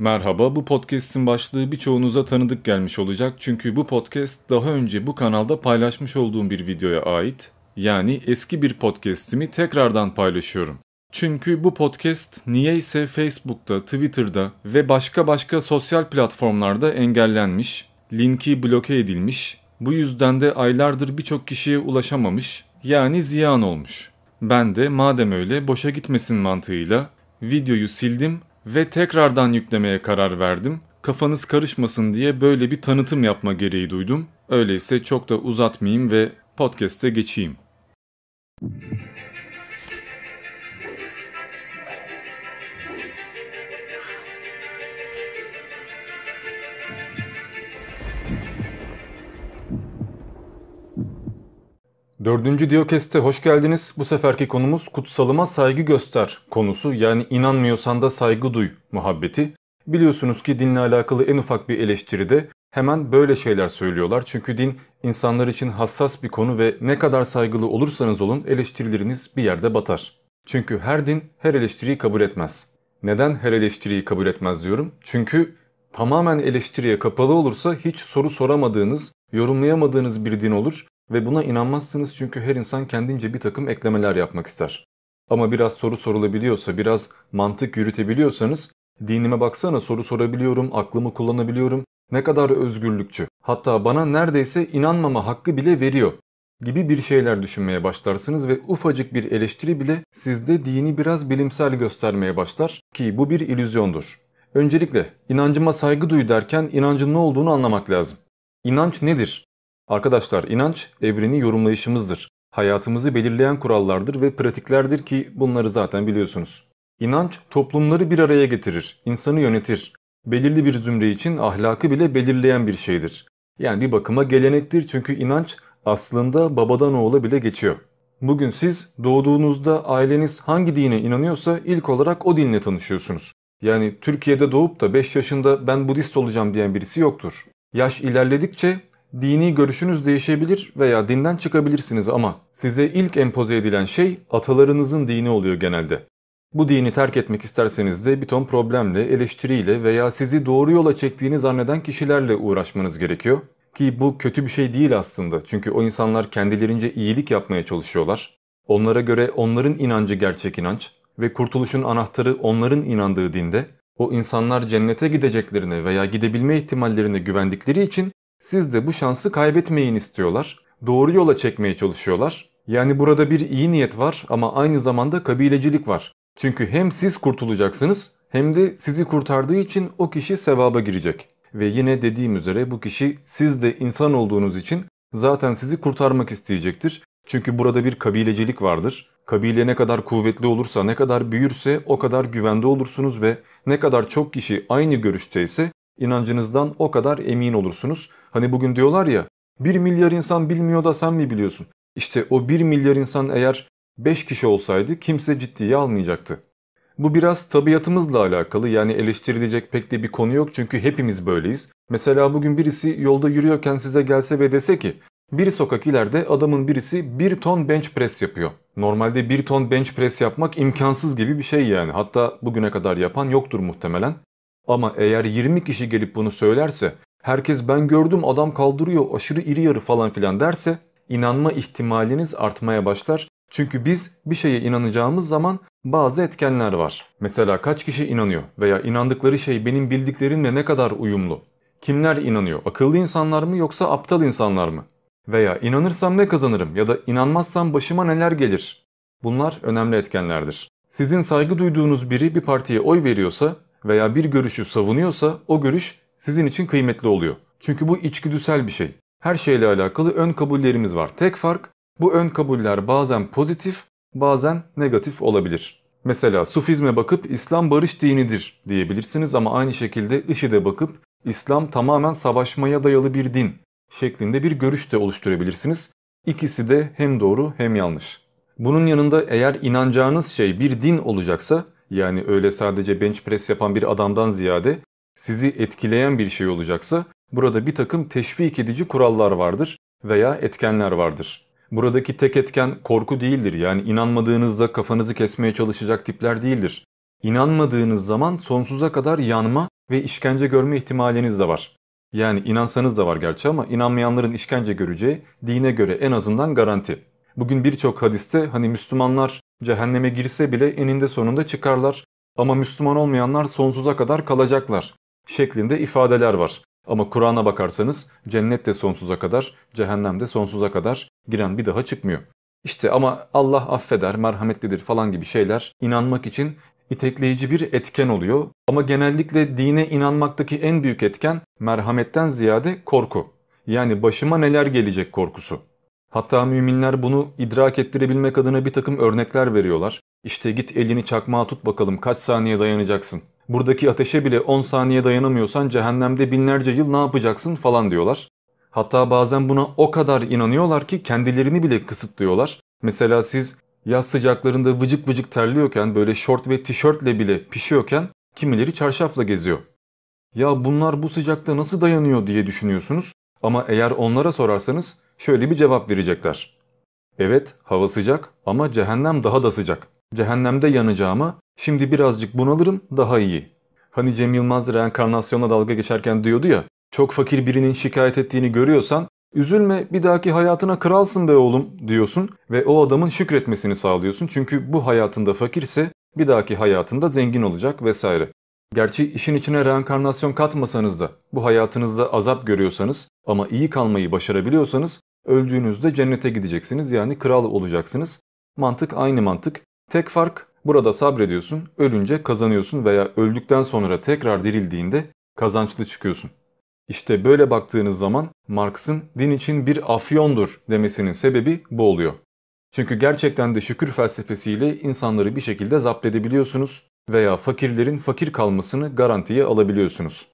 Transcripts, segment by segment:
Merhaba, bu podcast'in başlığı birçoğunuza tanıdık gelmiş olacak çünkü bu podcast daha önce bu kanalda paylaşmış olduğum bir videoya ait. Yani eski bir podcast'imi tekrardan paylaşıyorum. Çünkü bu podcast niyeyse Facebook'ta, Twitter'da ve başka başka sosyal platformlarda engellenmiş, linki bloke edilmiş, bu yüzden de aylardır birçok kişiye ulaşamamış, yani ziyan olmuş. Ben de madem öyle boşa gitmesin mantığıyla videoyu sildim ve tekrardan yüklemeye karar verdim. Kafanız karışmasın diye böyle bir tanıtım yapma gereği duydum. Öyleyse çok da uzatmayayım ve podcast'e geçeyim. Dördüncü Diyokest'e hoş geldiniz. Bu seferki konumuz kutsalıma saygı göster konusu yani inanmıyorsan da saygı duy muhabbeti. Biliyorsunuz ki dinle alakalı en ufak bir eleştiride hemen böyle şeyler söylüyorlar. Çünkü din insanlar için hassas bir konu ve ne kadar saygılı olursanız olun eleştirileriniz bir yerde batar. Çünkü her din her eleştiriyi kabul etmez. Neden her eleştiriyi kabul etmez diyorum? Çünkü tamamen eleştiriye kapalı olursa hiç soru soramadığınız, yorumlayamadığınız bir din olur ve buna inanmazsınız çünkü her insan kendince bir takım eklemeler yapmak ister. Ama biraz soru sorulabiliyorsa, biraz mantık yürütebiliyorsanız dinime baksana soru sorabiliyorum, aklımı kullanabiliyorum. Ne kadar özgürlükçü. Hatta bana neredeyse inanmama hakkı bile veriyor gibi bir şeyler düşünmeye başlarsınız ve ufacık bir eleştiri bile sizde dini biraz bilimsel göstermeye başlar ki bu bir ilüzyondur. Öncelikle inancıma saygı duy derken inancın ne olduğunu anlamak lazım. İnanç nedir? Arkadaşlar inanç evreni yorumlayışımızdır. Hayatımızı belirleyen kurallardır ve pratiklerdir ki bunları zaten biliyorsunuz. İnanç toplumları bir araya getirir, insanı yönetir. Belirli bir zümre için ahlakı bile belirleyen bir şeydir. Yani bir bakıma gelenektir çünkü inanç aslında babadan oğula bile geçiyor. Bugün siz doğduğunuzda aileniz hangi dine inanıyorsa ilk olarak o dinle tanışıyorsunuz. Yani Türkiye'de doğup da 5 yaşında ben Budist olacağım diyen birisi yoktur. Yaş ilerledikçe dini görüşünüz değişebilir veya dinden çıkabilirsiniz ama size ilk empoze edilen şey atalarınızın dini oluyor genelde. Bu dini terk etmek isterseniz de bir ton problemle, eleştiriyle veya sizi doğru yola çektiğini zanneden kişilerle uğraşmanız gerekiyor. Ki bu kötü bir şey değil aslında çünkü o insanlar kendilerince iyilik yapmaya çalışıyorlar. Onlara göre onların inancı gerçek inanç ve kurtuluşun anahtarı onların inandığı dinde. O insanlar cennete gideceklerine veya gidebilme ihtimallerine güvendikleri için siz de bu şansı kaybetmeyin istiyorlar. Doğru yola çekmeye çalışıyorlar. Yani burada bir iyi niyet var ama aynı zamanda kabilecilik var. Çünkü hem siz kurtulacaksınız hem de sizi kurtardığı için o kişi sevaba girecek. Ve yine dediğim üzere bu kişi siz de insan olduğunuz için zaten sizi kurtarmak isteyecektir. Çünkü burada bir kabilecilik vardır. Kabile ne kadar kuvvetli olursa, ne kadar büyürse o kadar güvende olursunuz ve ne kadar çok kişi aynı görüşteyse inancınızdan o kadar emin olursunuz. Hani bugün diyorlar ya 1 milyar insan bilmiyor da sen mi biliyorsun? İşte o 1 milyar insan eğer 5 kişi olsaydı kimse ciddiye almayacaktı. Bu biraz tabiatımızla alakalı yani eleştirilecek pek de bir konu yok çünkü hepimiz böyleyiz. Mesela bugün birisi yolda yürüyorken size gelse ve dese ki bir sokak ileride adamın birisi 1 ton bench press yapıyor. Normalde 1 ton bench press yapmak imkansız gibi bir şey yani. Hatta bugüne kadar yapan yoktur muhtemelen. Ama eğer 20 kişi gelip bunu söylerse, herkes ben gördüm adam kaldırıyor aşırı iri yarı falan filan derse inanma ihtimaliniz artmaya başlar. Çünkü biz bir şeye inanacağımız zaman bazı etkenler var. Mesela kaç kişi inanıyor veya inandıkları şey benim bildiklerimle ne kadar uyumlu? Kimler inanıyor? Akıllı insanlar mı yoksa aptal insanlar mı? Veya inanırsam ne kazanırım ya da inanmazsam başıma neler gelir? Bunlar önemli etkenlerdir. Sizin saygı duyduğunuz biri bir partiye oy veriyorsa veya bir görüşü savunuyorsa o görüş sizin için kıymetli oluyor. Çünkü bu içgüdüsel bir şey. Her şeyle alakalı ön kabullerimiz var. Tek fark bu ön kabuller bazen pozitif bazen negatif olabilir. Mesela Sufizme bakıp İslam barış dinidir diyebilirsiniz ama aynı şekilde IŞİD'e bakıp İslam tamamen savaşmaya dayalı bir din şeklinde bir görüş de oluşturabilirsiniz. İkisi de hem doğru hem yanlış. Bunun yanında eğer inanacağınız şey bir din olacaksa yani öyle sadece bench press yapan bir adamdan ziyade sizi etkileyen bir şey olacaksa burada bir takım teşvik edici kurallar vardır veya etkenler vardır. Buradaki tek etken korku değildir yani inanmadığınızda kafanızı kesmeye çalışacak tipler değildir. İnanmadığınız zaman sonsuza kadar yanma ve işkence görme ihtimaliniz de var. Yani inansanız da var gerçi ama inanmayanların işkence göreceği dine göre en azından garanti. Bugün birçok hadiste hani Müslümanlar cehenneme girse bile eninde sonunda çıkarlar ama Müslüman olmayanlar sonsuza kadar kalacaklar şeklinde ifadeler var. Ama Kur'an'a bakarsanız cennet de sonsuza kadar, cehennem de sonsuza kadar giren bir daha çıkmıyor. İşte ama Allah affeder, merhametlidir falan gibi şeyler inanmak için itekleyici bir etken oluyor. Ama genellikle dine inanmaktaki en büyük etken merhametten ziyade korku. Yani başıma neler gelecek korkusu. Hatta müminler bunu idrak ettirebilmek adına bir takım örnekler veriyorlar. İşte git elini çakmağa tut bakalım kaç saniye dayanacaksın. Buradaki ateşe bile 10 saniye dayanamıyorsan cehennemde binlerce yıl ne yapacaksın falan diyorlar. Hatta bazen buna o kadar inanıyorlar ki kendilerini bile kısıtlıyorlar. Mesela siz yaz sıcaklarında vıcık vıcık terliyorken böyle şort ve tişörtle bile pişiyorken kimileri çarşafla geziyor. Ya bunlar bu sıcakta nasıl dayanıyor diye düşünüyorsunuz ama eğer onlara sorarsanız şöyle bir cevap verecekler. Evet hava sıcak ama cehennem daha da sıcak. Cehennemde yanacağıma şimdi birazcık bunalırım daha iyi. Hani Cem Yılmaz reenkarnasyona dalga geçerken diyordu ya çok fakir birinin şikayet ettiğini görüyorsan üzülme bir dahaki hayatına kralsın be oğlum diyorsun ve o adamın şükretmesini sağlıyorsun. Çünkü bu hayatında fakirse bir dahaki hayatında zengin olacak vesaire. Gerçi işin içine reenkarnasyon katmasanız da bu hayatınızda azap görüyorsanız ama iyi kalmayı başarabiliyorsanız öldüğünüzde cennete gideceksiniz yani kral olacaksınız. Mantık aynı mantık. Tek fark burada sabrediyorsun, ölünce kazanıyorsun veya öldükten sonra tekrar dirildiğinde kazançlı çıkıyorsun. İşte böyle baktığınız zaman Marx'ın din için bir afyondur demesinin sebebi bu oluyor. Çünkü gerçekten de şükür felsefesiyle insanları bir şekilde zapt edebiliyorsunuz veya fakirlerin fakir kalmasını garantiye alabiliyorsunuz.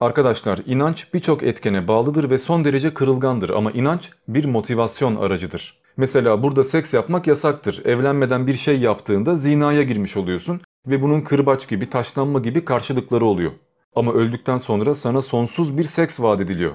Arkadaşlar inanç birçok etkene bağlıdır ve son derece kırılgandır ama inanç bir motivasyon aracıdır. Mesela burada seks yapmak yasaktır. Evlenmeden bir şey yaptığında zinaya girmiş oluyorsun ve bunun kırbaç gibi, taşlanma gibi karşılıkları oluyor. Ama öldükten sonra sana sonsuz bir seks vaat ediliyor.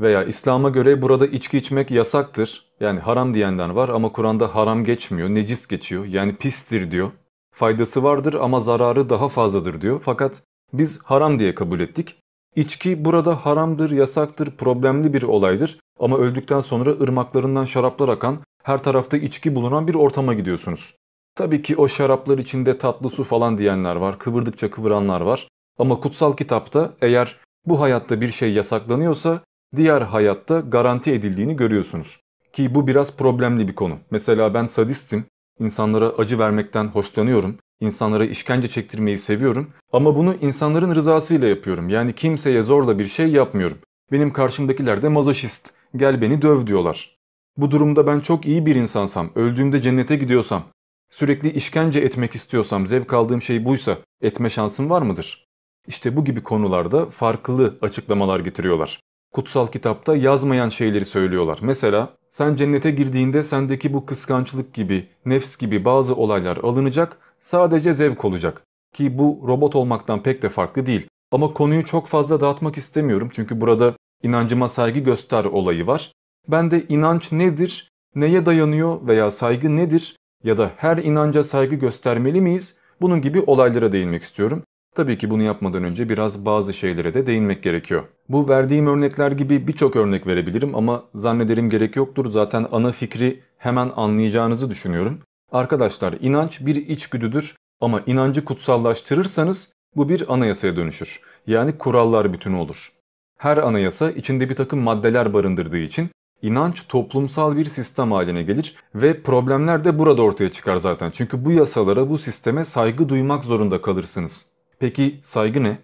Veya İslam'a göre burada içki içmek yasaktır. Yani haram diyenler var ama Kur'an'da haram geçmiyor, necis geçiyor. Yani pistir diyor. Faydası vardır ama zararı daha fazladır diyor. Fakat biz haram diye kabul ettik. İçki burada haramdır, yasaktır, problemli bir olaydır. Ama öldükten sonra ırmaklarından şaraplar akan, her tarafta içki bulunan bir ortama gidiyorsunuz. Tabii ki o şaraplar içinde tatlı su falan diyenler var, kıvırdıkça kıvıranlar var. Ama kutsal kitapta eğer bu hayatta bir şey yasaklanıyorsa diğer hayatta garanti edildiğini görüyorsunuz. Ki bu biraz problemli bir konu. Mesela ben sadistim, insanlara acı vermekten hoşlanıyorum, insanlara işkence çektirmeyi seviyorum ama bunu insanların rızasıyla yapıyorum. Yani kimseye zorla bir şey yapmıyorum. Benim karşımdakiler de mazoşist, gel beni döv diyorlar. Bu durumda ben çok iyi bir insansam, öldüğümde cennete gidiyorsam, sürekli işkence etmek istiyorsam, zevk aldığım şey buysa etme şansım var mıdır? İşte bu gibi konularda farklı açıklamalar getiriyorlar. Kutsal kitapta yazmayan şeyleri söylüyorlar. Mesela sen cennete girdiğinde sendeki bu kıskançlık gibi, nefs gibi bazı olaylar alınacak, sadece zevk olacak. Ki bu robot olmaktan pek de farklı değil. Ama konuyu çok fazla dağıtmak istemiyorum çünkü burada inancıma saygı göster olayı var. Ben de inanç nedir, neye dayanıyor veya saygı nedir ya da her inanca saygı göstermeli miyiz? Bunun gibi olaylara değinmek istiyorum. Tabii ki bunu yapmadan önce biraz bazı şeylere de değinmek gerekiyor. Bu verdiğim örnekler gibi birçok örnek verebilirim ama zannederim gerek yoktur. Zaten ana fikri hemen anlayacağınızı düşünüyorum. Arkadaşlar inanç bir içgüdüdür ama inancı kutsallaştırırsanız bu bir anayasaya dönüşür. Yani kurallar bütünü olur. Her anayasa içinde bir takım maddeler barındırdığı için inanç toplumsal bir sistem haline gelir ve problemler de burada ortaya çıkar zaten. Çünkü bu yasalara, bu sisteme saygı duymak zorunda kalırsınız. Peki saygı ne?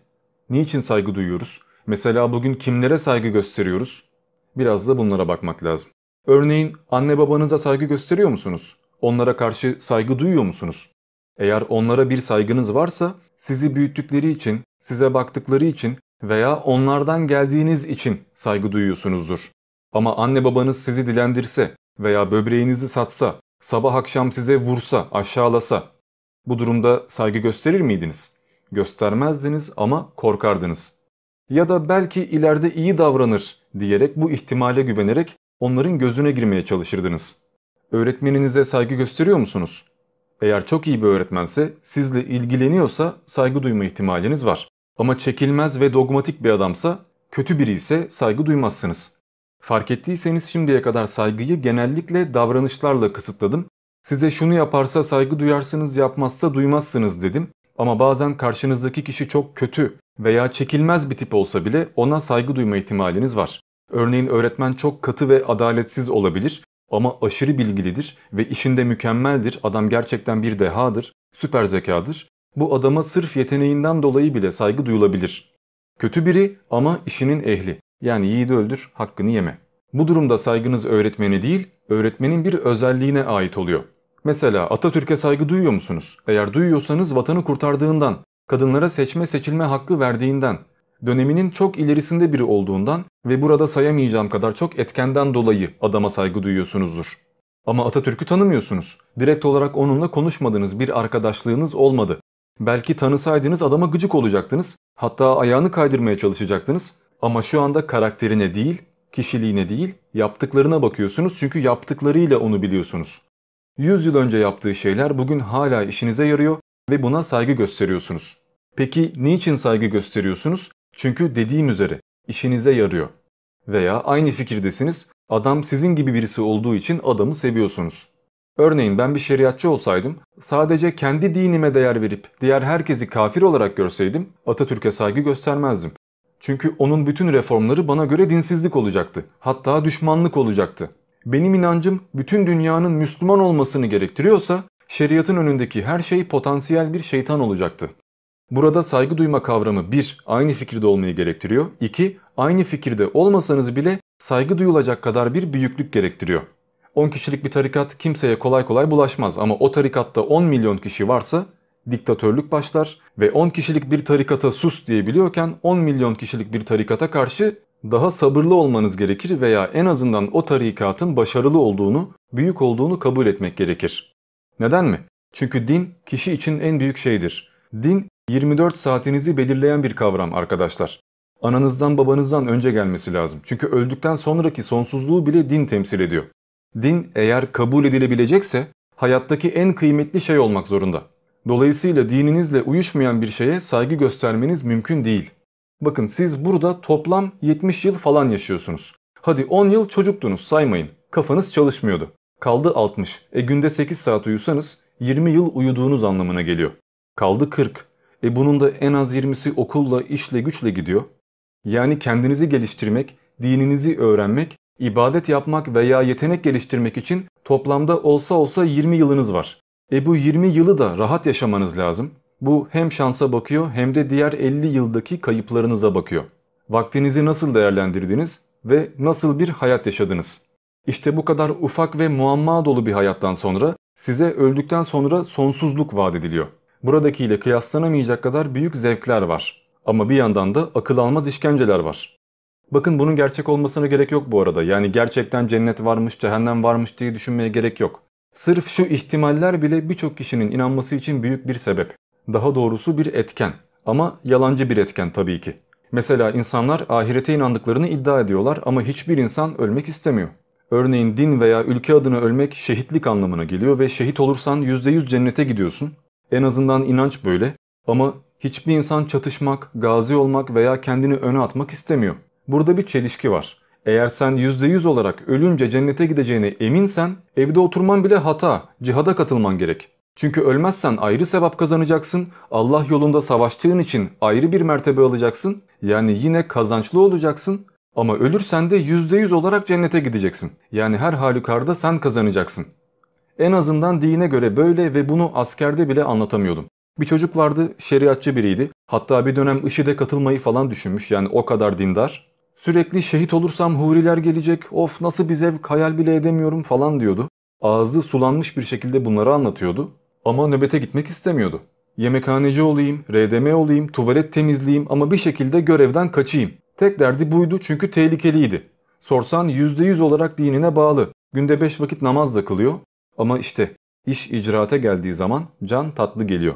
Niçin saygı duyuyoruz? Mesela bugün kimlere saygı gösteriyoruz? Biraz da bunlara bakmak lazım. Örneğin anne babanıza saygı gösteriyor musunuz? Onlara karşı saygı duyuyor musunuz? Eğer onlara bir saygınız varsa sizi büyüttükleri için, size baktıkları için veya onlardan geldiğiniz için saygı duyuyorsunuzdur. Ama anne babanız sizi dilendirse veya böbreğinizi satsa, sabah akşam size vursa, aşağılasa bu durumda saygı gösterir miydiniz? Göstermezdiniz ama korkardınız. Ya da belki ileride iyi davranır diyerek bu ihtimale güvenerek onların gözüne girmeye çalışırdınız. Öğretmeninize saygı gösteriyor musunuz? Eğer çok iyi bir öğretmense, sizle ilgileniyorsa saygı duyma ihtimaliniz var. Ama çekilmez ve dogmatik bir adamsa, kötü biri ise saygı duymazsınız. Fark ettiyseniz şimdiye kadar saygıyı genellikle davranışlarla kısıtladım. Size şunu yaparsa saygı duyarsınız, yapmazsa duymazsınız dedim. Ama bazen karşınızdaki kişi çok kötü veya çekilmez bir tip olsa bile ona saygı duyma ihtimaliniz var. Örneğin öğretmen çok katı ve adaletsiz olabilir ama aşırı bilgilidir ve işinde mükemmeldir. Adam gerçekten bir dehadır, süper zekadır. Bu adama sırf yeteneğinden dolayı bile saygı duyulabilir. Kötü biri ama işinin ehli. Yani yiğidi öldür, hakkını yeme. Bu durumda saygınız öğretmeni değil, öğretmenin bir özelliğine ait oluyor. Mesela Atatürk'e saygı duyuyor musunuz? Eğer duyuyorsanız vatanı kurtardığından, kadınlara seçme seçilme hakkı verdiğinden, döneminin çok ilerisinde biri olduğundan ve burada sayamayacağım kadar çok etkenden dolayı adama saygı duyuyorsunuzdur. Ama Atatürk'ü tanımıyorsunuz. Direkt olarak onunla konuşmadığınız bir arkadaşlığınız olmadı. Belki tanısaydınız adama gıcık olacaktınız. Hatta ayağını kaydırmaya çalışacaktınız. Ama şu anda karakterine değil, kişiliğine değil, yaptıklarına bakıyorsunuz çünkü yaptıklarıyla onu biliyorsunuz. 100 yıl önce yaptığı şeyler bugün hala işinize yarıyor ve buna saygı gösteriyorsunuz. Peki niçin saygı gösteriyorsunuz? Çünkü dediğim üzere işinize yarıyor. Veya aynı fikirdesiniz, adam sizin gibi birisi olduğu için adamı seviyorsunuz. Örneğin ben bir şeriatçı olsaydım, sadece kendi dinime değer verip diğer herkesi kafir olarak görseydim Atatürk'e saygı göstermezdim. Çünkü onun bütün reformları bana göre dinsizlik olacaktı. Hatta düşmanlık olacaktı. Benim inancım bütün dünyanın Müslüman olmasını gerektiriyorsa şeriatın önündeki her şey potansiyel bir şeytan olacaktı. Burada saygı duyma kavramı 1. Aynı fikirde olmayı gerektiriyor. 2. Aynı fikirde olmasanız bile saygı duyulacak kadar bir büyüklük gerektiriyor. 10 kişilik bir tarikat kimseye kolay kolay bulaşmaz ama o tarikatta 10 milyon kişi varsa diktatörlük başlar ve 10 kişilik bir tarikata sus diyebiliyorken 10 milyon kişilik bir tarikata karşı daha sabırlı olmanız gerekir veya en azından o tarikatın başarılı olduğunu, büyük olduğunu kabul etmek gerekir. Neden mi? Çünkü din kişi için en büyük şeydir. Din 24 saatinizi belirleyen bir kavram arkadaşlar. Ananızdan babanızdan önce gelmesi lazım. Çünkü öldükten sonraki sonsuzluğu bile din temsil ediyor. Din eğer kabul edilebilecekse hayattaki en kıymetli şey olmak zorunda. Dolayısıyla dininizle uyuşmayan bir şeye saygı göstermeniz mümkün değil. Bakın siz burada toplam 70 yıl falan yaşıyorsunuz. Hadi 10 yıl çocuktunuz saymayın. Kafanız çalışmıyordu. Kaldı 60. E günde 8 saat uyusanız 20 yıl uyuduğunuz anlamına geliyor. Kaldı 40. E bunun da en az 20'si okulla, işle, güçle gidiyor. Yani kendinizi geliştirmek, dininizi öğrenmek, ibadet yapmak veya yetenek geliştirmek için toplamda olsa olsa 20 yılınız var. E bu 20 yılı da rahat yaşamanız lazım. Bu hem şansa bakıyor hem de diğer 50 yıldaki kayıplarınıza bakıyor. Vaktinizi nasıl değerlendirdiniz ve nasıl bir hayat yaşadınız? İşte bu kadar ufak ve muamma dolu bir hayattan sonra size öldükten sonra sonsuzluk vaat ediliyor. Buradakiyle kıyaslanamayacak kadar büyük zevkler var. Ama bir yandan da akıl almaz işkenceler var. Bakın bunun gerçek olmasına gerek yok bu arada. Yani gerçekten cennet varmış, cehennem varmış diye düşünmeye gerek yok. Sırf şu ihtimaller bile birçok kişinin inanması için büyük bir sebep. Daha doğrusu bir etken. Ama yalancı bir etken tabii ki. Mesela insanlar ahirete inandıklarını iddia ediyorlar ama hiçbir insan ölmek istemiyor. Örneğin din veya ülke adına ölmek şehitlik anlamına geliyor ve şehit olursan %100 cennete gidiyorsun. En azından inanç böyle. Ama hiçbir insan çatışmak, gazi olmak veya kendini öne atmak istemiyor. Burada bir çelişki var. Eğer sen %100 olarak ölünce cennete gideceğine eminsen evde oturman bile hata, cihada katılman gerek. Çünkü ölmezsen ayrı sevap kazanacaksın, Allah yolunda savaştığın için ayrı bir mertebe alacaksın. Yani yine kazançlı olacaksın ama ölürsen de %100 olarak cennete gideceksin. Yani her halükarda sen kazanacaksın. En azından dine göre böyle ve bunu askerde bile anlatamıyordum. Bir çocuk vardı şeriatçı biriydi. Hatta bir dönem IŞİD'e katılmayı falan düşünmüş yani o kadar dindar. Sürekli şehit olursam huriler gelecek, of nasıl bir zevk hayal bile edemiyorum falan diyordu. Ağzı sulanmış bir şekilde bunları anlatıyordu. Ama nöbete gitmek istemiyordu. Yemekhaneci olayım, RDM olayım, tuvalet temizleyeyim ama bir şekilde görevden kaçayım. Tek derdi buydu çünkü tehlikeliydi. Sorsan %100 olarak dinine bağlı. Günde 5 vakit namaz da kılıyor. Ama işte iş icraate geldiği zaman can tatlı geliyor.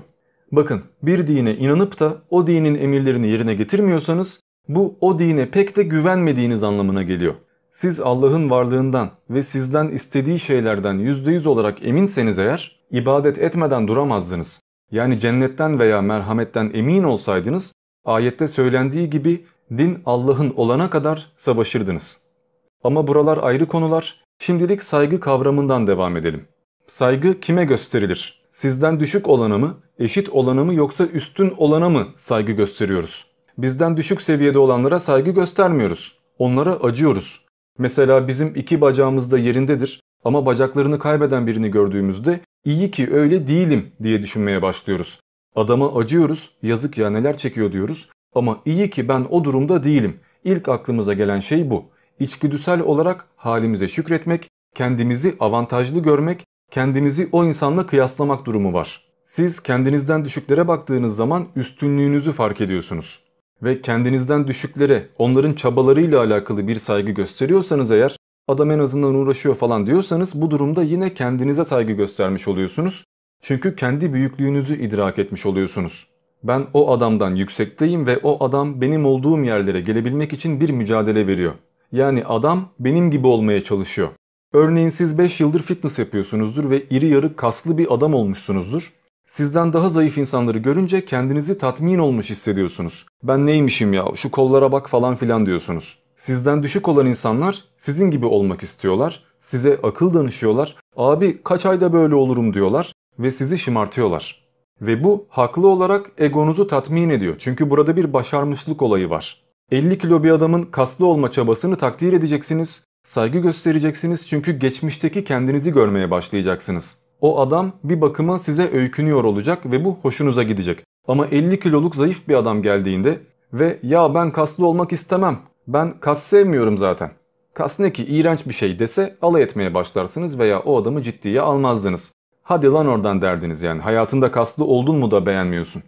Bakın bir dine inanıp da o dinin emirlerini yerine getirmiyorsanız bu o dine pek de güvenmediğiniz anlamına geliyor. Siz Allah'ın varlığından ve sizden istediği şeylerden %100 olarak eminseniz eğer ibadet etmeden duramazdınız. Yani cennetten veya merhametten emin olsaydınız Ayette söylendiği gibi din Allah'ın olana kadar savaşırdınız. Ama buralar ayrı konular. Şimdilik saygı kavramından devam edelim. Saygı kime gösterilir? Sizden düşük olana mı, eşit olana mı yoksa üstün olana mı saygı gösteriyoruz? Bizden düşük seviyede olanlara saygı göstermiyoruz. Onlara acıyoruz. Mesela bizim iki bacağımız da yerindedir ama bacaklarını kaybeden birini gördüğümüzde iyi ki öyle değilim diye düşünmeye başlıyoruz. Adama acıyoruz, yazık ya neler çekiyor diyoruz ama iyi ki ben o durumda değilim. İlk aklımıza gelen şey bu. İçgüdüsel olarak halimize şükretmek, kendimizi avantajlı görmek, kendimizi o insanla kıyaslamak durumu var. Siz kendinizden düşüklere baktığınız zaman üstünlüğünüzü fark ediyorsunuz. Ve kendinizden düşüklere, onların çabalarıyla alakalı bir saygı gösteriyorsanız eğer, adam en azından uğraşıyor falan diyorsanız bu durumda yine kendinize saygı göstermiş oluyorsunuz. Çünkü kendi büyüklüğünüzü idrak etmiş oluyorsunuz. Ben o adamdan yüksekteyim ve o adam benim olduğum yerlere gelebilmek için bir mücadele veriyor. Yani adam benim gibi olmaya çalışıyor. Örneğin siz 5 yıldır fitness yapıyorsunuzdur ve iri yarı kaslı bir adam olmuşsunuzdur. Sizden daha zayıf insanları görünce kendinizi tatmin olmuş hissediyorsunuz. Ben neymişim ya şu kollara bak falan filan diyorsunuz. Sizden düşük olan insanlar sizin gibi olmak istiyorlar. Size akıl danışıyorlar. Abi kaç ayda böyle olurum diyorlar ve sizi şımartıyorlar. Ve bu haklı olarak egonuzu tatmin ediyor. Çünkü burada bir başarmışlık olayı var. 50 kilo bir adamın kaslı olma çabasını takdir edeceksiniz. Saygı göstereceksiniz çünkü geçmişteki kendinizi görmeye başlayacaksınız. O adam bir bakıma size öykünüyor olacak ve bu hoşunuza gidecek. Ama 50 kiloluk zayıf bir adam geldiğinde ve ya ben kaslı olmak istemem, ben kas sevmiyorum zaten. Kas ne ki iğrenç bir şey dese alay etmeye başlarsınız veya o adamı ciddiye almazdınız. Hadi lan oradan derdiniz yani hayatında kaslı oldun mu da beğenmiyorsun.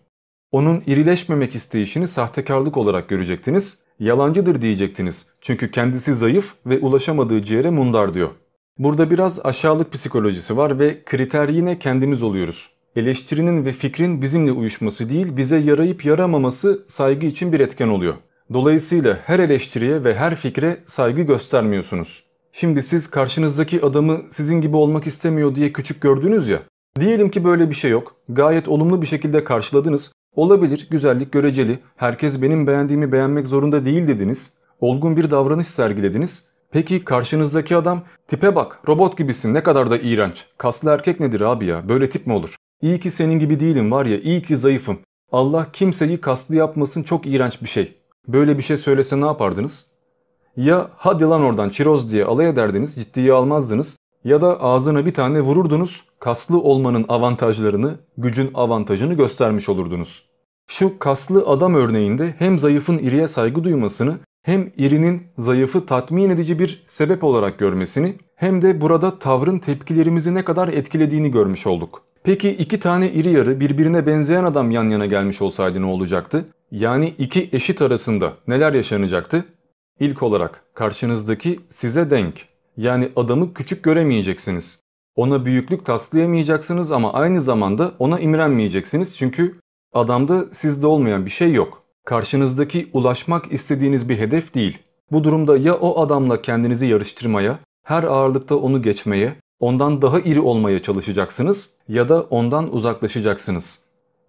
Onun irileşmemek isteyişini sahtekarlık olarak görecektiniz, yalancıdır diyecektiniz. Çünkü kendisi zayıf ve ulaşamadığı ciğere mundar diyor. Burada biraz aşağılık psikolojisi var ve kriter yine kendimiz oluyoruz. Eleştirinin ve fikrin bizimle uyuşması değil, bize yarayıp yaramaması saygı için bir etken oluyor. Dolayısıyla her eleştiriye ve her fikre saygı göstermiyorsunuz. Şimdi siz karşınızdaki adamı sizin gibi olmak istemiyor diye küçük gördünüz ya. Diyelim ki böyle bir şey yok. Gayet olumlu bir şekilde karşıladınız. Olabilir, güzellik göreceli. Herkes benim beğendiğimi beğenmek zorunda değil dediniz. Olgun bir davranış sergilediniz. Peki karşınızdaki adam tipe bak robot gibisin ne kadar da iğrenç. Kaslı erkek nedir abi ya böyle tip mi olur? İyi ki senin gibi değilim var ya iyi ki zayıfım. Allah kimseyi kaslı yapmasın çok iğrenç bir şey. Böyle bir şey söylese ne yapardınız? Ya hadi lan oradan çiroz diye alay ederdiniz ciddiye almazdınız ya da ağzına bir tane vururdunuz kaslı olmanın avantajlarını, gücün avantajını göstermiş olurdunuz. Şu kaslı adam örneğinde hem zayıfın iriye saygı duymasını hem irinin zayıfı tatmin edici bir sebep olarak görmesini hem de burada tavrın tepkilerimizi ne kadar etkilediğini görmüş olduk. Peki iki tane iri yarı birbirine benzeyen adam yan yana gelmiş olsaydı ne olacaktı? Yani iki eşit arasında neler yaşanacaktı? İlk olarak karşınızdaki size denk. Yani adamı küçük göremeyeceksiniz. Ona büyüklük taslayamayacaksınız ama aynı zamanda ona imrenmeyeceksiniz çünkü adamda sizde olmayan bir şey yok. Karşınızdaki ulaşmak istediğiniz bir hedef değil. Bu durumda ya o adamla kendinizi yarıştırmaya, her ağırlıkta onu geçmeye, ondan daha iri olmaya çalışacaksınız ya da ondan uzaklaşacaksınız.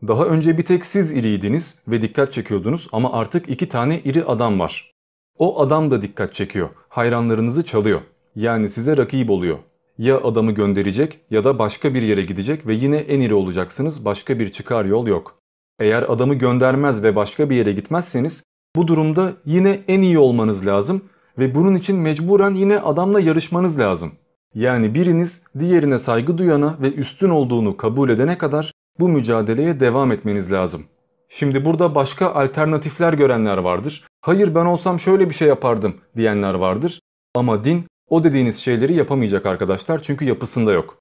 Daha önce bir tek siz iriydiniz ve dikkat çekiyordunuz ama artık iki tane iri adam var. O adam da dikkat çekiyor, hayranlarınızı çalıyor. Yani size rakip oluyor. Ya adamı gönderecek ya da başka bir yere gidecek ve yine en iri olacaksınız başka bir çıkar yol yok. Eğer adamı göndermez ve başka bir yere gitmezseniz bu durumda yine en iyi olmanız lazım ve bunun için mecburen yine adamla yarışmanız lazım. Yani biriniz diğerine saygı duyana ve üstün olduğunu kabul edene kadar bu mücadeleye devam etmeniz lazım. Şimdi burada başka alternatifler görenler vardır. Hayır ben olsam şöyle bir şey yapardım diyenler vardır. Ama din o dediğiniz şeyleri yapamayacak arkadaşlar çünkü yapısında yok.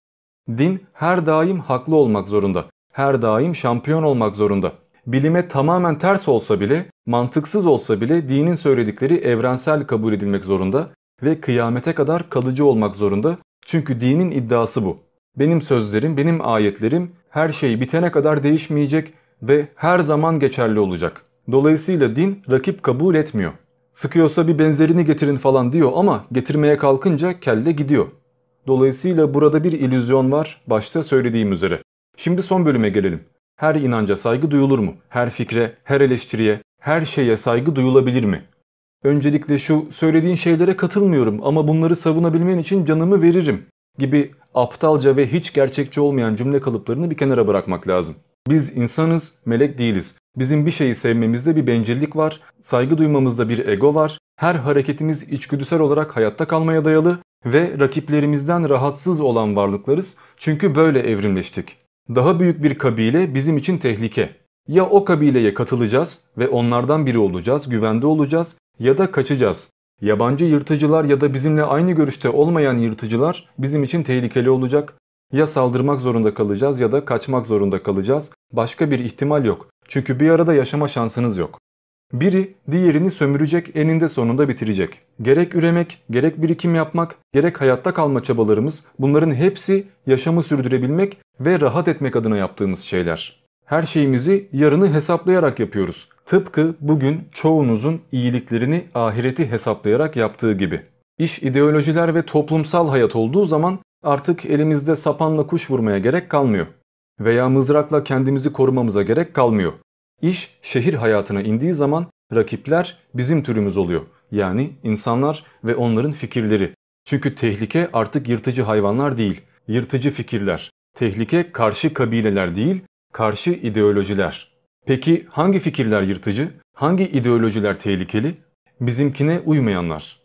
Din her daim haklı olmak zorunda. Her daim şampiyon olmak zorunda. Bilime tamamen ters olsa bile, mantıksız olsa bile dinin söyledikleri evrensel kabul edilmek zorunda ve kıyamete kadar kalıcı olmak zorunda. Çünkü dinin iddiası bu. Benim sözlerim, benim ayetlerim her şey bitene kadar değişmeyecek ve her zaman geçerli olacak. Dolayısıyla din rakip kabul etmiyor. Sıkıyorsa bir benzerini getirin falan diyor ama getirmeye kalkınca kelle gidiyor. Dolayısıyla burada bir illüzyon var başta söylediğim üzere. Şimdi son bölüme gelelim. Her inanca saygı duyulur mu? Her fikre, her eleştiriye, her şeye saygı duyulabilir mi? Öncelikle şu söylediğin şeylere katılmıyorum ama bunları savunabilmen için canımı veririm gibi aptalca ve hiç gerçekçi olmayan cümle kalıplarını bir kenara bırakmak lazım. Biz insanız, melek değiliz. Bizim bir şeyi sevmemizde bir bencillik var, saygı duymamızda bir ego var, her hareketimiz içgüdüsel olarak hayatta kalmaya dayalı ve rakiplerimizden rahatsız olan varlıklarız çünkü böyle evrimleştik. Daha büyük bir kabile bizim için tehlike. Ya o kabileye katılacağız ve onlardan biri olacağız, güvende olacağız ya da kaçacağız. Yabancı yırtıcılar ya da bizimle aynı görüşte olmayan yırtıcılar bizim için tehlikeli olacak. Ya saldırmak zorunda kalacağız ya da kaçmak zorunda kalacağız. Başka bir ihtimal yok. Çünkü bir arada yaşama şansınız yok. Biri diğerini sömürecek, eninde sonunda bitirecek. Gerek üremek, gerek birikim yapmak, gerek hayatta kalma çabalarımız bunların hepsi yaşamı sürdürebilmek ve rahat etmek adına yaptığımız şeyler. Her şeyimizi yarını hesaplayarak yapıyoruz. Tıpkı bugün çoğunuzun iyiliklerini ahireti hesaplayarak yaptığı gibi. İş ideolojiler ve toplumsal hayat olduğu zaman artık elimizde sapanla kuş vurmaya gerek kalmıyor. Veya mızrakla kendimizi korumamıza gerek kalmıyor. İş şehir hayatına indiği zaman rakipler bizim türümüz oluyor. Yani insanlar ve onların fikirleri. Çünkü tehlike artık yırtıcı hayvanlar değil, yırtıcı fikirler. Tehlike karşı kabileler değil, karşı ideolojiler. Peki hangi fikirler yırtıcı? Hangi ideolojiler tehlikeli? Bizimkine uymayanlar.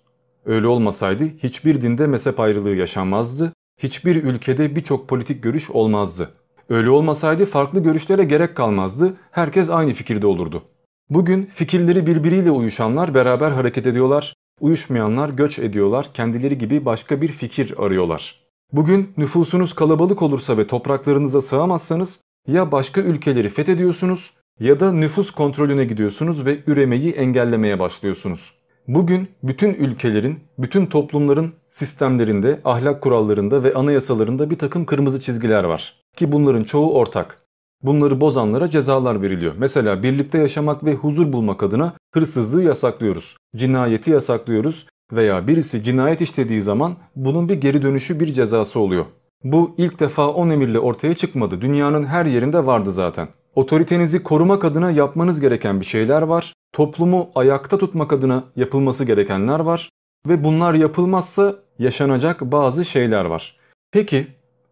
Öyle olmasaydı hiçbir dinde mezhep ayrılığı yaşanmazdı, hiçbir ülkede birçok politik görüş olmazdı. Öyle olmasaydı farklı görüşlere gerek kalmazdı, herkes aynı fikirde olurdu. Bugün fikirleri birbiriyle uyuşanlar beraber hareket ediyorlar, uyuşmayanlar göç ediyorlar, kendileri gibi başka bir fikir arıyorlar. Bugün nüfusunuz kalabalık olursa ve topraklarınıza sığamazsanız ya başka ülkeleri fethediyorsunuz ya da nüfus kontrolüne gidiyorsunuz ve üremeyi engellemeye başlıyorsunuz. Bugün bütün ülkelerin, bütün toplumların sistemlerinde, ahlak kurallarında ve anayasalarında bir takım kırmızı çizgiler var. Ki bunların çoğu ortak. Bunları bozanlara cezalar veriliyor. Mesela birlikte yaşamak ve huzur bulmak adına hırsızlığı yasaklıyoruz. Cinayeti yasaklıyoruz veya birisi cinayet işlediği zaman bunun bir geri dönüşü bir cezası oluyor. Bu ilk defa 10 emirle ortaya çıkmadı. Dünyanın her yerinde vardı zaten. Otoritenizi korumak adına yapmanız gereken bir şeyler var. Toplumu ayakta tutmak adına yapılması gerekenler var. Ve bunlar yapılmazsa yaşanacak bazı şeyler var. Peki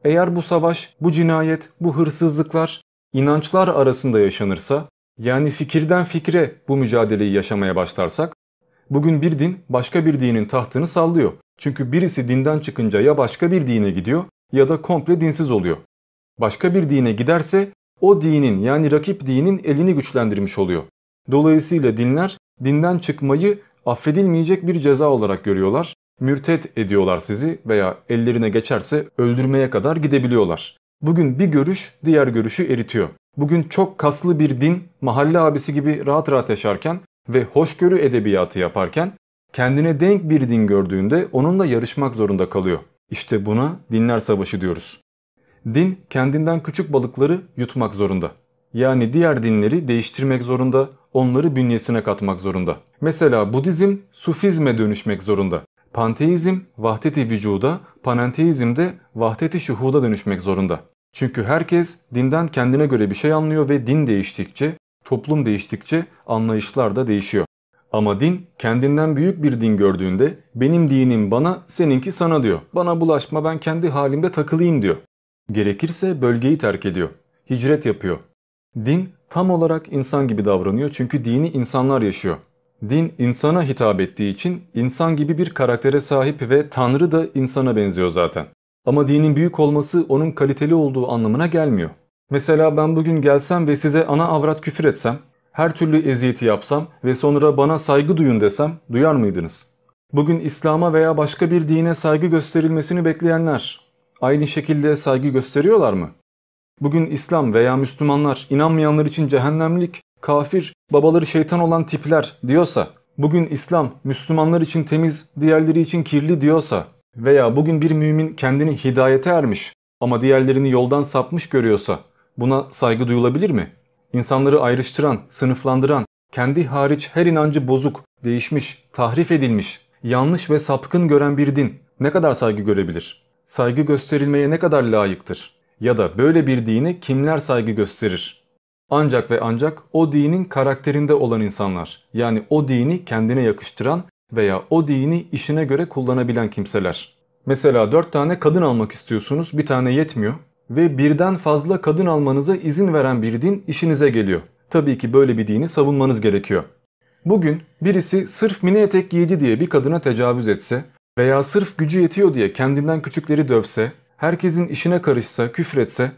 eğer bu savaş, bu cinayet, bu hırsızlıklar inançlar arasında yaşanırsa, yani fikirden fikre bu mücadeleyi yaşamaya başlarsak, bugün bir din başka bir dinin tahtını sallıyor. Çünkü birisi dinden çıkınca ya başka bir dine gidiyor ya da komple dinsiz oluyor. Başka bir dine giderse o dinin yani rakip dinin elini güçlendirmiş oluyor. Dolayısıyla dinler dinden çıkmayı affedilmeyecek bir ceza olarak görüyorlar. Mürtet ediyorlar sizi veya ellerine geçerse öldürmeye kadar gidebiliyorlar. Bugün bir görüş diğer görüşü eritiyor. Bugün çok kaslı bir din mahalle abisi gibi rahat rahat yaşarken ve hoşgörü edebiyatı yaparken kendine denk bir din gördüğünde onunla yarışmak zorunda kalıyor. İşte buna dinler savaşı diyoruz. Din kendinden küçük balıkları yutmak zorunda. Yani diğer dinleri değiştirmek zorunda, onları bünyesine katmak zorunda. Mesela Budizm Sufizme dönüşmek zorunda. Panteizm vahdeti vücuda, panenteizm de vahdeti şuhuda dönüşmek zorunda. Çünkü herkes dinden kendine göre bir şey anlıyor ve din değiştikçe, toplum değiştikçe anlayışlar da değişiyor. Ama din kendinden büyük bir din gördüğünde benim dinim bana seninki sana diyor. Bana bulaşma ben kendi halimde takılayım diyor. Gerekirse bölgeyi terk ediyor. Hicret yapıyor. Din tam olarak insan gibi davranıyor çünkü dini insanlar yaşıyor. Din insana hitap ettiği için insan gibi bir karaktere sahip ve Tanrı da insana benziyor zaten. Ama dinin büyük olması onun kaliteli olduğu anlamına gelmiyor. Mesela ben bugün gelsem ve size ana avrat küfür etsem, her türlü eziyeti yapsam ve sonra bana saygı duyun desem duyar mıydınız? Bugün İslam'a veya başka bir dine saygı gösterilmesini bekleyenler aynı şekilde saygı gösteriyorlar mı? Bugün İslam veya Müslümanlar inanmayanlar için cehennemlik, kafir, babaları şeytan olan tipler diyorsa, bugün İslam Müslümanlar için temiz, diğerleri için kirli diyorsa veya bugün bir mümin kendini hidayete ermiş ama diğerlerini yoldan sapmış görüyorsa buna saygı duyulabilir mi? İnsanları ayrıştıran, sınıflandıran, kendi hariç her inancı bozuk, değişmiş, tahrif edilmiş, yanlış ve sapkın gören bir din ne kadar saygı görebilir? Saygı gösterilmeye ne kadar layıktır? Ya da böyle bir dine kimler saygı gösterir? Ancak ve ancak o dinin karakterinde olan insanlar. Yani o dini kendine yakıştıran veya o dini işine göre kullanabilen kimseler. Mesela 4 tane kadın almak istiyorsunuz bir tane yetmiyor ve birden fazla kadın almanıza izin veren bir din işinize geliyor. Tabii ki böyle bir dini savunmanız gerekiyor. Bugün birisi sırf mini etek giydi diye bir kadına tecavüz etse veya sırf gücü yetiyor diye kendinden küçükleri dövse, herkesin işine karışsa, küfretse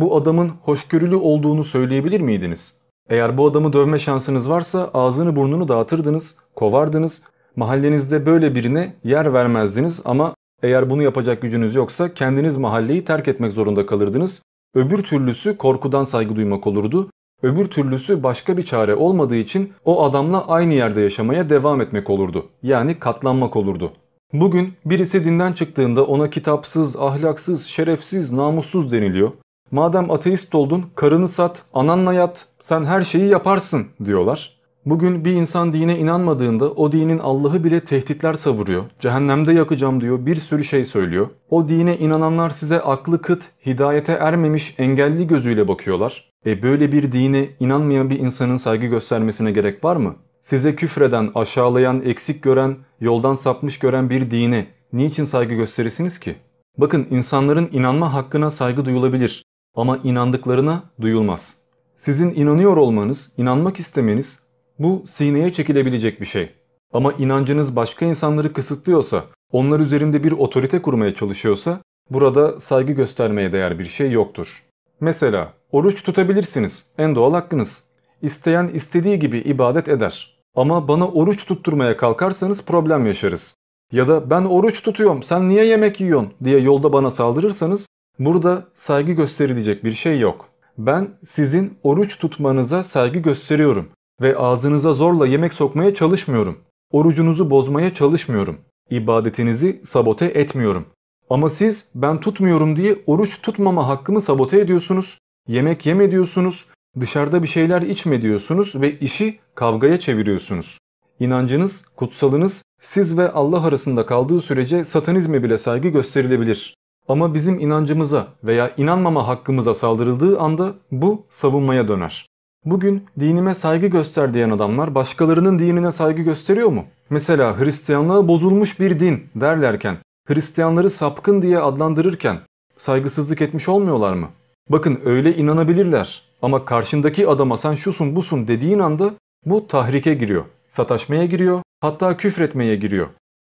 bu adamın hoşgörülü olduğunu söyleyebilir miydiniz? Eğer bu adamı dövme şansınız varsa ağzını burnunu dağıtırdınız, kovardınız, mahallenizde böyle birine yer vermezdiniz ama eğer bunu yapacak gücünüz yoksa kendiniz mahalleyi terk etmek zorunda kalırdınız. Öbür türlüsü korkudan saygı duymak olurdu. Öbür türlüsü başka bir çare olmadığı için o adamla aynı yerde yaşamaya devam etmek olurdu. Yani katlanmak olurdu. Bugün birisi dinden çıktığında ona kitapsız, ahlaksız, şerefsiz, namussuz deniliyor. Madem ateist oldun karını sat, ananla yat, sen her şeyi yaparsın diyorlar. Bugün bir insan dine inanmadığında o dinin Allah'ı bile tehditler savuruyor. Cehennemde yakacağım diyor bir sürü şey söylüyor. O dine inananlar size aklı kıt, hidayete ermemiş engelli gözüyle bakıyorlar. E böyle bir dine inanmayan bir insanın saygı göstermesine gerek var mı? Size küfreden, aşağılayan, eksik gören, yoldan sapmış gören bir dine niçin saygı gösterirsiniz ki? Bakın insanların inanma hakkına saygı duyulabilir ama inandıklarına duyulmaz. Sizin inanıyor olmanız, inanmak istemeniz bu sineye çekilebilecek bir şey. Ama inancınız başka insanları kısıtlıyorsa, onlar üzerinde bir otorite kurmaya çalışıyorsa burada saygı göstermeye değer bir şey yoktur. Mesela oruç tutabilirsiniz. En doğal hakkınız. İsteyen istediği gibi ibadet eder. Ama bana oruç tutturmaya kalkarsanız problem yaşarız. Ya da ben oruç tutuyorum sen niye yemek yiyorsun diye yolda bana saldırırsanız burada saygı gösterilecek bir şey yok. Ben sizin oruç tutmanıza saygı gösteriyorum ve ağzınıza zorla yemek sokmaya çalışmıyorum. Orucunuzu bozmaya çalışmıyorum. İbadetinizi sabote etmiyorum. Ama siz ben tutmuyorum diye oruç tutmama hakkımı sabote ediyorsunuz. Yemek yeme diyorsunuz. Dışarıda bir şeyler içme diyorsunuz ve işi kavgaya çeviriyorsunuz. İnancınız, kutsalınız siz ve Allah arasında kaldığı sürece satanizme bile saygı gösterilebilir. Ama bizim inancımıza veya inanmama hakkımıza saldırıldığı anda bu savunmaya döner. Bugün dinime saygı göster diyen adamlar başkalarının dinine saygı gösteriyor mu? Mesela Hristiyanlığa bozulmuş bir din derlerken, Hristiyanları sapkın diye adlandırırken saygısızlık etmiş olmuyorlar mı? Bakın öyle inanabilirler ama karşındaki adama sen şusun busun dediğin anda bu tahrike giriyor, sataşmaya giriyor, hatta küfretmeye giriyor.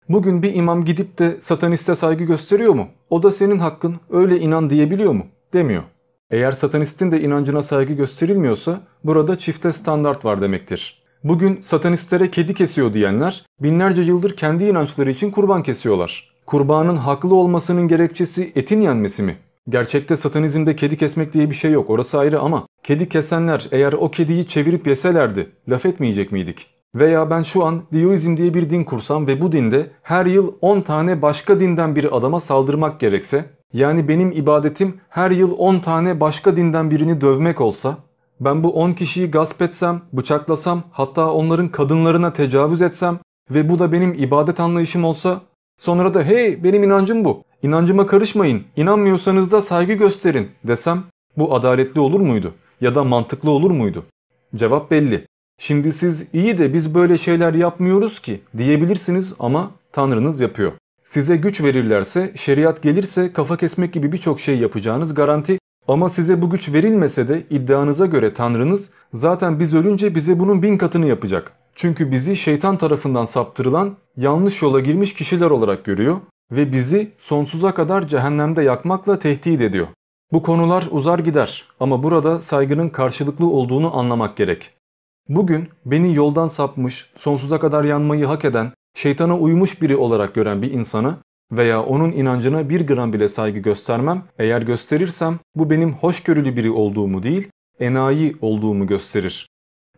Bugün bir imam gidip de sataniste saygı gösteriyor mu? O da senin hakkın, öyle inan diyebiliyor mu? Demiyor. Eğer satanistin de inancına saygı gösterilmiyorsa burada çifte standart var demektir. Bugün satanistlere kedi kesiyor diyenler binlerce yıldır kendi inançları için kurban kesiyorlar. Kurbanın haklı olmasının gerekçesi etin yenmesi mi? Gerçekte satanizmde kedi kesmek diye bir şey yok orası ayrı ama kedi kesenler eğer o kediyi çevirip yeselerdi laf etmeyecek miydik? Veya ben şu an Dioizm diye bir din kursam ve bu dinde her yıl 10 tane başka dinden bir adama saldırmak gerekse yani benim ibadetim her yıl 10 tane başka dinden birini dövmek olsa, ben bu 10 kişiyi gasp etsem, bıçaklasam, hatta onların kadınlarına tecavüz etsem ve bu da benim ibadet anlayışım olsa, sonra da hey benim inancım bu, inancıma karışmayın, inanmıyorsanız da saygı gösterin desem bu adaletli olur muydu? Ya da mantıklı olur muydu? Cevap belli. Şimdi siz iyi de biz böyle şeyler yapmıyoruz ki diyebilirsiniz ama Tanrınız yapıyor. Size güç verirlerse, şeriat gelirse kafa kesmek gibi birçok şey yapacağınız garanti ama size bu güç verilmese de iddianıza göre Tanrınız zaten biz ölünce bize bunun bin katını yapacak. Çünkü bizi şeytan tarafından saptırılan yanlış yola girmiş kişiler olarak görüyor ve bizi sonsuza kadar cehennemde yakmakla tehdit ediyor. Bu konular uzar gider ama burada saygının karşılıklı olduğunu anlamak gerek. Bugün beni yoldan sapmış, sonsuza kadar yanmayı hak eden şeytana uymuş biri olarak gören bir insana veya onun inancına bir gram bile saygı göstermem. Eğer gösterirsem bu benim hoşgörülü biri olduğumu değil, enayi olduğumu gösterir.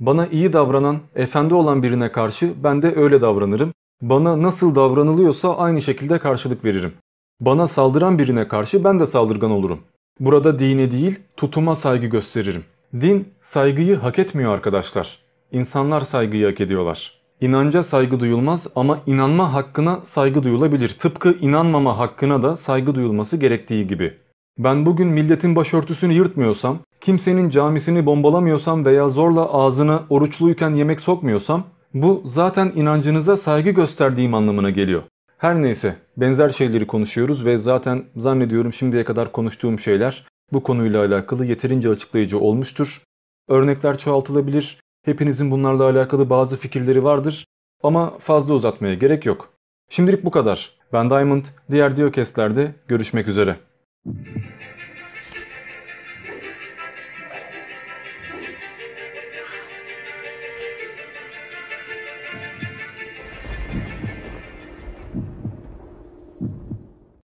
Bana iyi davranan, efendi olan birine karşı ben de öyle davranırım. Bana nasıl davranılıyorsa aynı şekilde karşılık veririm. Bana saldıran birine karşı ben de saldırgan olurum. Burada dine değil, tutuma saygı gösteririm. Din saygıyı hak etmiyor arkadaşlar. İnsanlar saygıyı hak ediyorlar. İnanca saygı duyulmaz ama inanma hakkına saygı duyulabilir. Tıpkı inanmama hakkına da saygı duyulması gerektiği gibi. Ben bugün milletin başörtüsünü yırtmıyorsam, kimsenin camisini bombalamıyorsam veya zorla ağzına oruçluyken yemek sokmuyorsam bu zaten inancınıza saygı gösterdiğim anlamına geliyor. Her neyse benzer şeyleri konuşuyoruz ve zaten zannediyorum şimdiye kadar konuştuğum şeyler bu konuyla alakalı yeterince açıklayıcı olmuştur. Örnekler çoğaltılabilir. Hepinizin bunlarla alakalı bazı fikirleri vardır ama fazla uzatmaya gerek yok. Şimdilik bu kadar. Ben Diamond, diğer Diokestlerde görüşmek üzere.